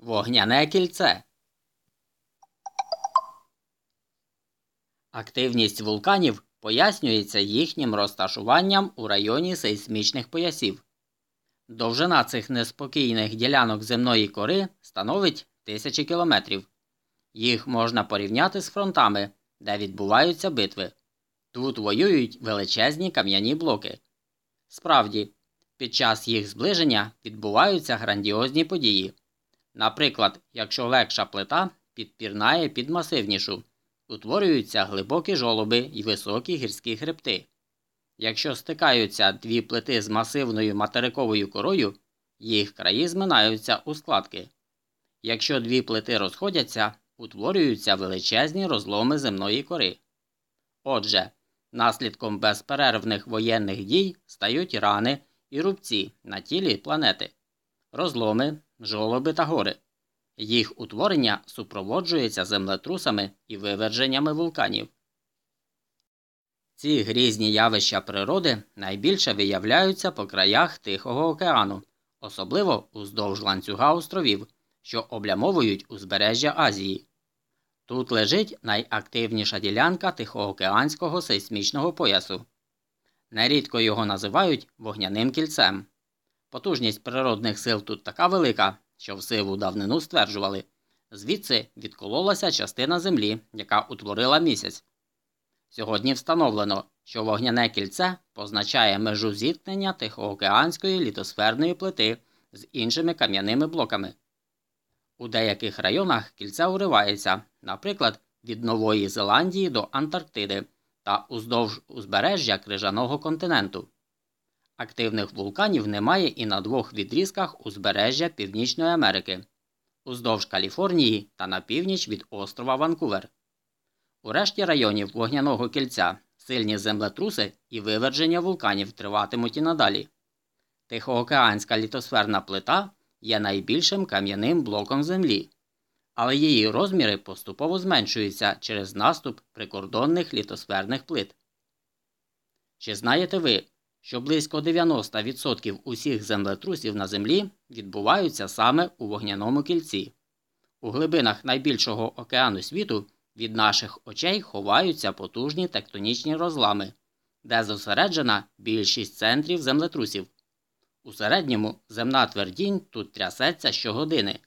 Вогняне кільце. Активність вулканів пояснюється їхнім розташуванням у районі сейсмічних поясів. Довжина цих неспокійних ділянок земної кори становить тисячі кілометрів. Їх можна порівняти з фронтами, де відбуваються битви. Тут воюють величезні кам'яні блоки. Справді, під час їх зближення відбуваються грандіозні події. Наприклад, якщо легша плита підпірнає під масивнішу, утворюються глибокі жолоби і високі гірські хребти. Якщо стикаються дві плити з масивною материковою корою, їх краї зминаються у складки. Якщо дві плити розходяться, утворюються величезні розломи земної кори. Отже, наслідком безперервних воєнних дій стають рани і рубці на тілі планети, розломи, жолоби та гори. Їх утворення супроводжується землетрусами і виверженнями вулканів. Ці грізні явища природи найбільше виявляються по краях Тихого океану, особливо уздовж ланцюга островів, що облямовують узбережжя Азії. Тут лежить найактивніша ділянка Тихоокеанського сейсмічного поясу. Нерідко його називають вогняним кільцем. Потужність природних сил тут така велика, що в сиву давнину стверджували звідси відкололася частина землі, яка утворила місяць. Сьогодні встановлено, що вогняне кільце позначає межу зіткнення Тихоокеанської літосферної плити з іншими кам'яними блоками. У деяких районах кільце уривається, наприклад, від Нової Зеландії до Антарктиди та уздовж узбережжя крижаного континенту. Активних вулканів немає і на двох відрізках узбережжя Північної Америки, уздовж Каліфорнії та на північ від острова Ванкувер. У решті районів вогняного кільця сильні землетруси і виверження вулканів триватимуть і надалі. Тихоокеанська літосферна плита є найбільшим кам'яним блоком Землі, але її розміри поступово зменшуються через наступ прикордонних літосферних плит. Чи знаєте ви, що близько 90% усіх землетрусів на Землі відбуваються саме у вогняному кільці? У глибинах найбільшого океану світу від наших очей ховаються потужні тектонічні розлами, де зосереджена більшість центрів землетрусів. У середньому земна твердінь тут трясеться щогодини,